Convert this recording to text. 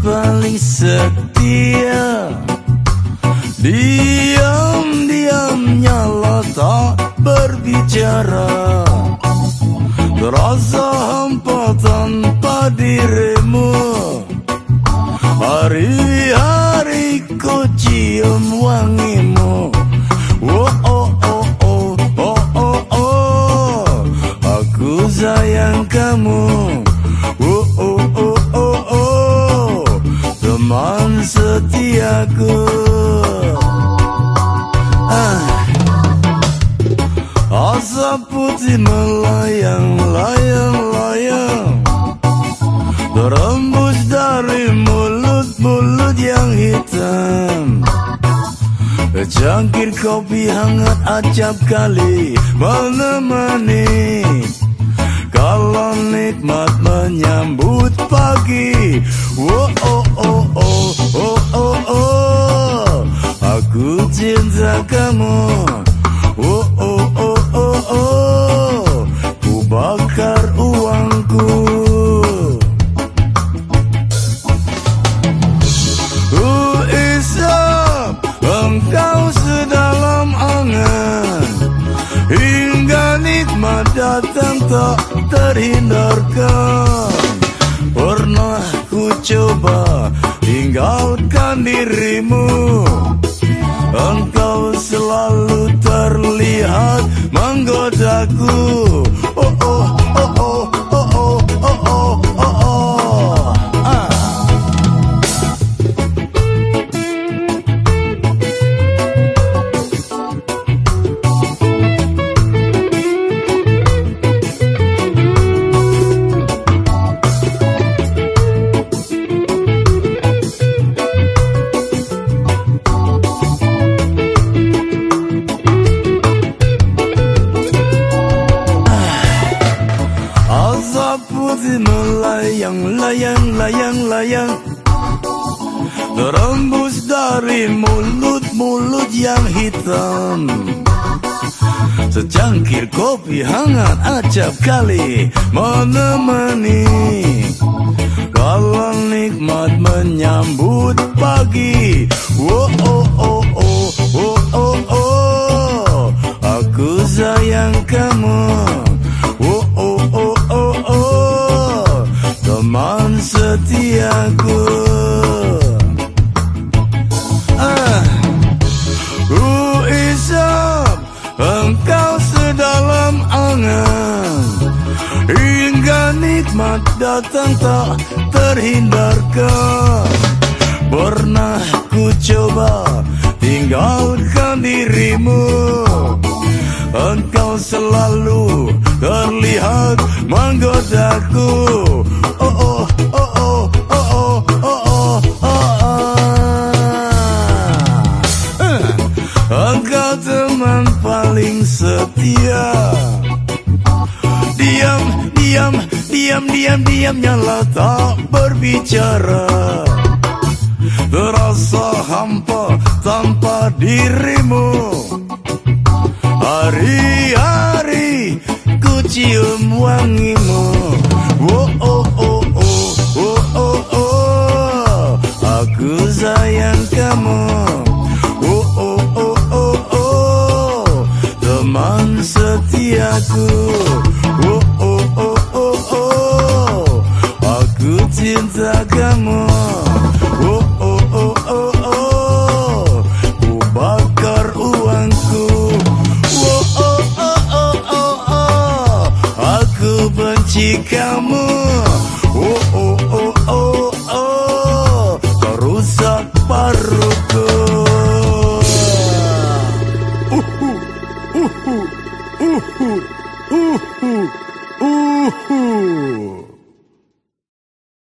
paling setia. Diam-diamnya tak berbicara. Terasa hampa tanpa dirimu. Hari-hari ku cium wangimu. Oh oh oh oh oh oh oh. Aku sayang kamu Teman setiaku ah. Asap putih melayang, layang, layang Terembus dari mulut-mulut yang hitam. Cangkir kopi hangat acap kali menemani Aku cinta kamu Oh oh oh oh oh. Ku bakar uangku. Ku isap engkau sedalam angan. Hingga nikmat datang tak terhindarkan. Pernah ku coba tinggalkan dirimu sangat menggodaku. Melayang, layang, layang, layang Terembus dari mulut-mulut yang hitam. Secangkir kopi hangat acap kali menemani. Kalau nikmat menyambut pagi saat datang tak terhindarkan Pernah ku coba tinggalkan dirimu. Engkau selalu terlihat menggodaku. Oh oh oh oh oh oh oh oh, oh, oh. Engkau teman paling setia. Diam, diam, diam, diam, diam Nyala tak berbicara. Terasa hampa tanpa dirimu. Hari-hari ku cium wangimu. Oh oh oh oh oh oh oh. Aku sayang kamu. Oh oh oh oh oh. Teman setiaku kamu. Oh oh oh oh oh. Ku bakar uangku. Oh oh oh oh oh oh. Aku benci kamu. Oh oh